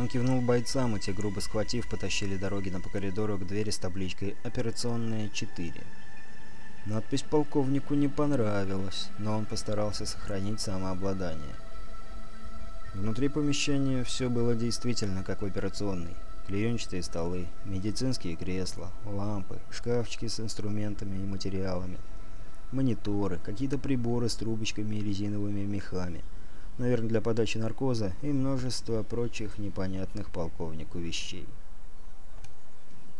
Он кивнул бойцам, и те, грубо схватив, потащили Дорогина по коридору к двери с табличкой «Операционная 4». Надпись полковнику не понравилась, но он постарался сохранить самообладание. Внутри помещения все было действительно как в операционной. Клеенчатые столы, медицинские кресла, лампы, шкафчики с инструментами и материалами, мониторы, какие-то приборы с трубочками и резиновыми мехами, наверное, для подачи наркоза и множество прочих непонятных полковнику вещей.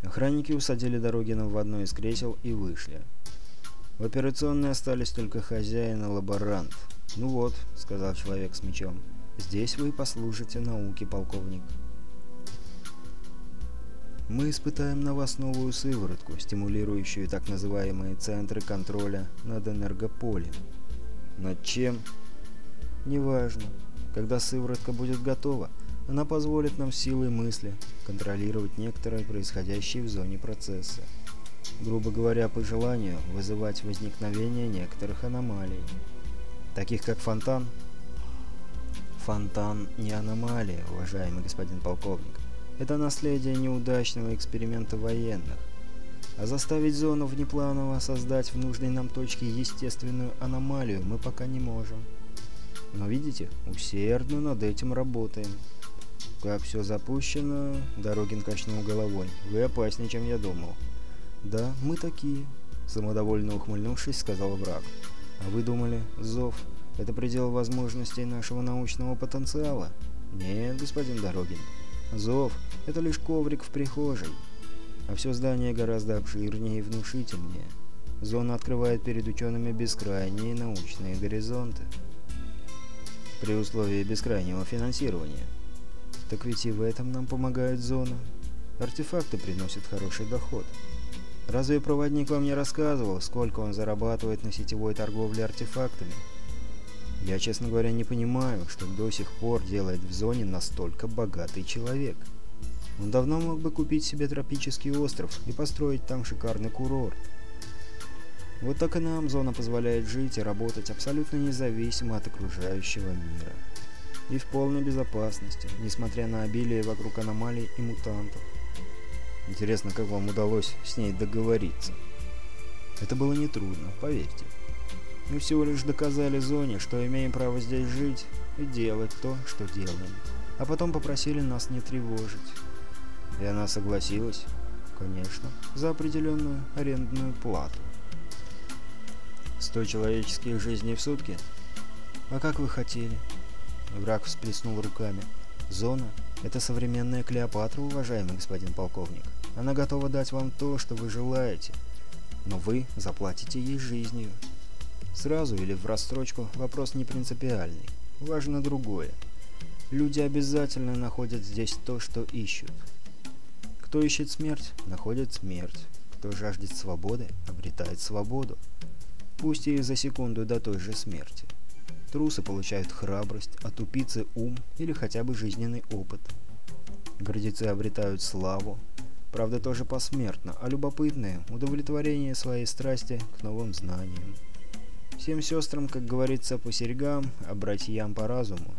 Охранники усадили Дорогина в одно из кресел и вышли. В операционной остались только хозяин и лаборант. «Ну вот», — сказал человек с мечом, — «здесь вы послужите науке, полковник». Мы испытаем на вас новую сыворотку, стимулирующую так называемые центры контроля над энергополем. Над чем? Неважно. Когда сыворотка будет готова, она позволит нам силой мысли контролировать некоторые происходящие в зоне процесса грубо говоря, по желанию вызывать возникновение некоторых аномалий, таких как фонтан. Фонтан не аномалия, уважаемый господин полковник. Это наследие неудачного эксперимента военных. А заставить зону внепланово создать в нужной нам точке естественную аномалию мы пока не можем. Но видите, усердно над этим работаем. Как все запущено, Дорогин качнул головой. Вы опаснее, чем я думал. «Да, мы такие», — самодовольно ухмыльнувшись, сказал враг. «А вы думали, зов — это предел возможностей нашего научного потенциала?» «Нет, господин Дорогин. Зов — это лишь коврик в прихожей, а все здание гораздо обширнее и внушительнее. Зона открывает перед учеными бескрайние научные горизонты. При условии бескрайнего финансирования. Так ведь и в этом нам помогает зона. Артефакты приносят хороший доход». Разве проводник вам не рассказывал, сколько он зарабатывает на сетевой торговле артефактами? Я, честно говоря, не понимаю, что до сих пор делает в зоне настолько богатый человек. Он давно мог бы купить себе тропический остров и построить там шикарный курорт. Вот так и нам зона позволяет жить и работать абсолютно независимо от окружающего мира. И в полной безопасности, несмотря на обилие вокруг аномалий и мутантов. Интересно, как вам удалось с ней договориться? Это было нетрудно, поверьте. Мы всего лишь доказали Зоне, что имеем право здесь жить и делать то, что делаем. А потом попросили нас не тревожить. И она согласилась, конечно, за определенную арендную плату. Сто человеческих жизней в сутки? А как вы хотели? Враг всплеснул руками. Зона — это современная Клеопатра, уважаемый господин полковник. Она готова дать вам то, что вы желаете, но вы заплатите ей жизнью. Сразу или в рассрочку вопрос не принципиальный. Важно другое. Люди обязательно находят здесь то, что ищут. Кто ищет смерть, находит смерть. Кто жаждет свободы, обретает свободу. Пусть и за секунду до той же смерти. Трусы получают храбрость, а тупицы – ум или хотя бы жизненный опыт. Гордецы обретают славу, Правда, тоже посмертно, а любопытное – удовлетворение своей страсти к новым знаниям. Всем сестрам, как говорится, по серьгам, а братьям по разуму.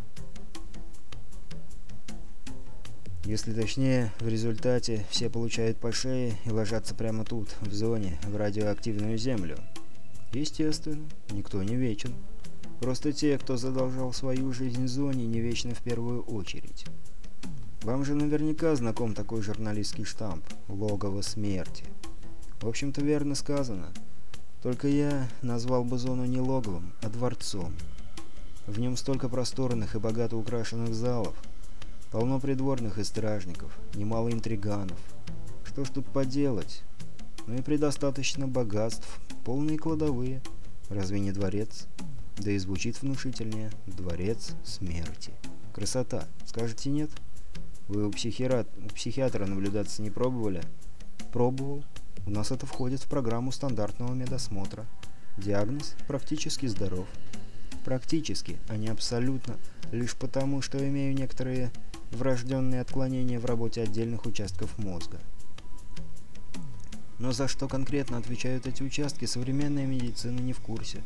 Если точнее, в результате все получают по шее и ложатся прямо тут, в зоне, в радиоактивную землю. Естественно, никто не вечен. Просто те, кто задолжал свою жизнь зоне, не вечны в первую очередь. Вам же наверняка знаком такой журналистский штамп «Логово смерти». В общем-то, верно сказано. Только я назвал бы зону не логовом, а дворцом. В нем столько просторных и богато украшенных залов, полно придворных и стражников, немало интриганов. Что ж тут поделать? Ну и предостаточно богатств, полные кладовые. Разве не дворец? Да и звучит внушительнее «Дворец смерти». Красота. Скажете нет? Вы у, психиатра, у психиатра наблюдаться не пробовали? Пробовал. У нас это входит в программу стандартного медосмотра. Диагноз практически здоров. Практически, а не абсолютно, лишь потому, что имею некоторые врожденные отклонения в работе отдельных участков мозга. Но за что конкретно отвечают эти участки, современная медицина не в курсе.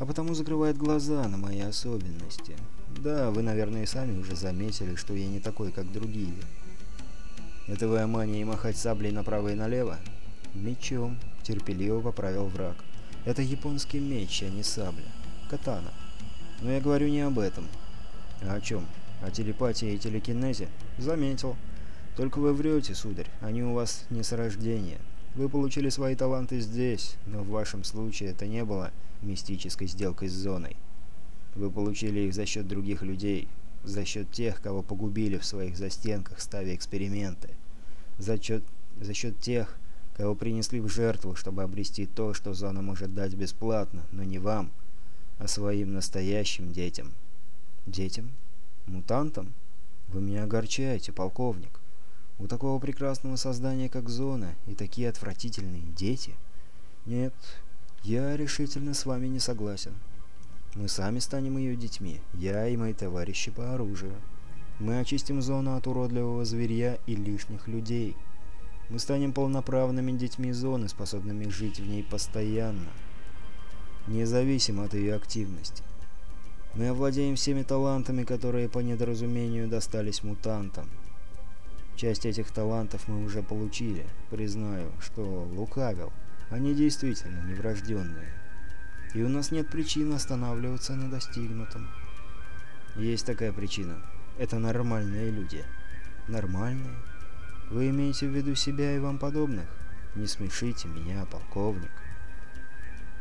А потому закрывает глаза на мои особенности. Да, вы, наверное, сами уже заметили, что я не такой, как другие. Это вы о мании махать саблей направо и налево? Мечом, терпеливо поправил враг. Это японский меч, а не сабля. Катана. Но я говорю не об этом. А о чем? О телепатии и телекинезе? Заметил. Только вы врете, сударь. Они у вас не с рождения. Вы получили свои таланты здесь, но в вашем случае это не было мистической сделкой с зоной. Вы получили их за счет других людей, за счет тех, кого погубили в своих застенках, ставя эксперименты. За счет, за счет тех, кого принесли в жертву, чтобы обрести то, что зона может дать бесплатно, но не вам, а своим настоящим детям. Детям? Мутантам? Вы меня огорчаете, полковник. У такого прекрасного создания, как Зона, и такие отвратительные дети? Нет, я решительно с вами не согласен. Мы сами станем ее детьми, я и мои товарищи по оружию. Мы очистим Зону от уродливого зверья и лишних людей. Мы станем полноправными детьми Зоны, способными жить в ней постоянно, независимо от ее активности. Мы овладеем всеми талантами, которые по недоразумению достались мутантам. Часть этих талантов мы уже получили. Признаю, что лукавил. Они действительно неврожденные. И у нас нет причин останавливаться на достигнутом. Есть такая причина. Это нормальные люди. Нормальные? Вы имеете в виду себя и вам подобных? Не смешите меня, полковник.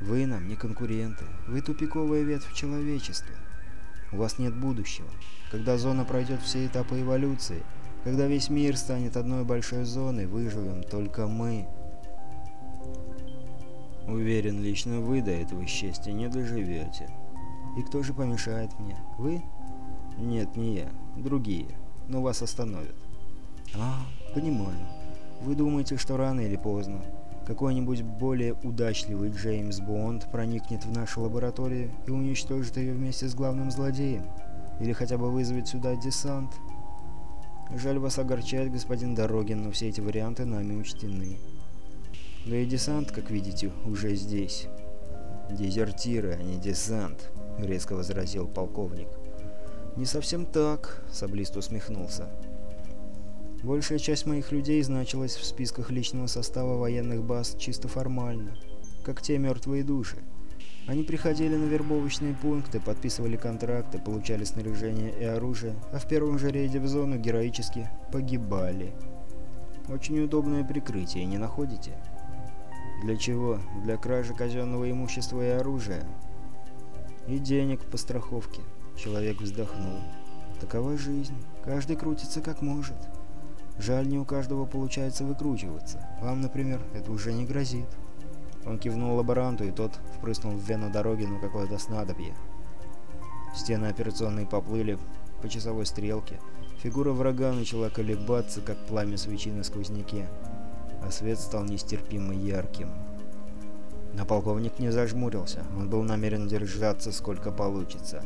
Вы нам не конкуренты. Вы тупиковая ветвь человечества. У вас нет будущего. Когда зона пройдет все этапы эволюции, когда весь мир станет одной большой зоной, выживем только мы. Уверен, лично вы до этого счастья не доживете. И кто же помешает мне? Вы? Нет, не я. Другие. Но вас остановят. А, понимаю. Вы думаете, что рано или поздно какой-нибудь более удачливый Джеймс Бонд проникнет в нашу лабораторию и уничтожит ее вместе с главным злодеем? Или хотя бы вызовет сюда десант? Жаль вас огорчать, господин Дорогин, но все эти варианты нами учтены. Да и десант, как видите, уже здесь. Дезертиры, а не десант, резко возразил полковник. Не совсем так, Саблист усмехнулся. Большая часть моих людей значилась в списках личного состава военных баз чисто формально, как те мертвые души. Они приходили на вербовочные пункты, подписывали контракты, получали снаряжение и оружие, а в первом же рейде в зону героически погибали. Очень удобное прикрытие, не находите? Для чего? Для кражи казенного имущества и оружия. И денег по страховке. Человек вздохнул. Такова жизнь. Каждый крутится как может. Жаль, не у каждого получается выкручиваться. Вам, например, это уже не грозит. Он кивнул лаборанту, и тот впрыснул в вену Дорогину какое-то снадобье. Стены операционной поплыли по часовой стрелке. Фигура врага начала колебаться, как пламя свечи на сквозняке, а свет стал нестерпимо ярким. Но полковник не зажмурился, он был намерен держаться сколько получится.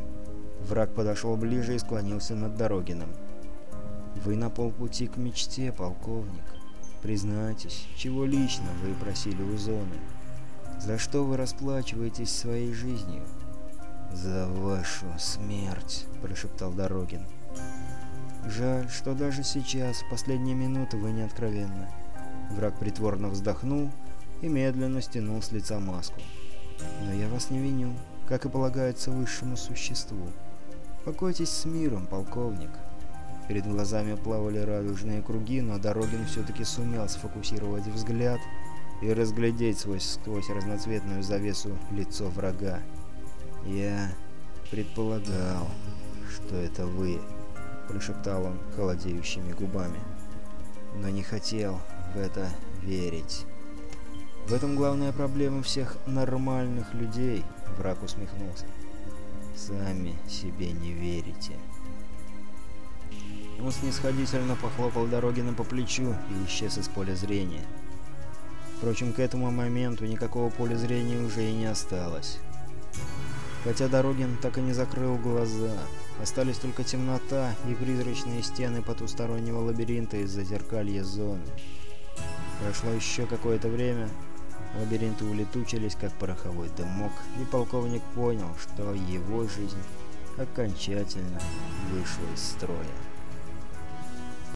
Враг подошел ближе и склонился над Дорогиным. «Вы на полпути к мечте, полковник. Признайтесь, чего лично вы просили у зоны?» За что вы расплачиваетесь своей жизнью?» «За вашу смерть», — прошептал Дорогин. «Жаль, что даже сейчас, в последние минуты, вы не откровенны». Враг притворно вздохнул и медленно стянул с лица маску. «Но я вас не виню, как и полагается высшему существу. Покойтесь с миром, полковник». Перед глазами плавали радужные круги, но Дорогин все-таки сумел сфокусировать взгляд и разглядеть сквозь, сквозь разноцветную завесу лицо врага. «Я предполагал, что это вы», — прошептал он холодеющими губами. «Но не хотел в это верить». «В этом главная проблема всех нормальных людей», — враг усмехнулся. «Сами себе не верите». Он снисходительно похлопал Дорогина по плечу и исчез из поля зрения. Впрочем, к этому моменту никакого поля зрения уже и не осталось. Хотя Дорогин так и не закрыл глаза. Остались только темнота и призрачные стены потустороннего лабиринта из-за зеркалья зоны. Прошло еще какое-то время, лабиринты улетучились, как пороховой дымок, и полковник понял, что его жизнь окончательно вышло из строя.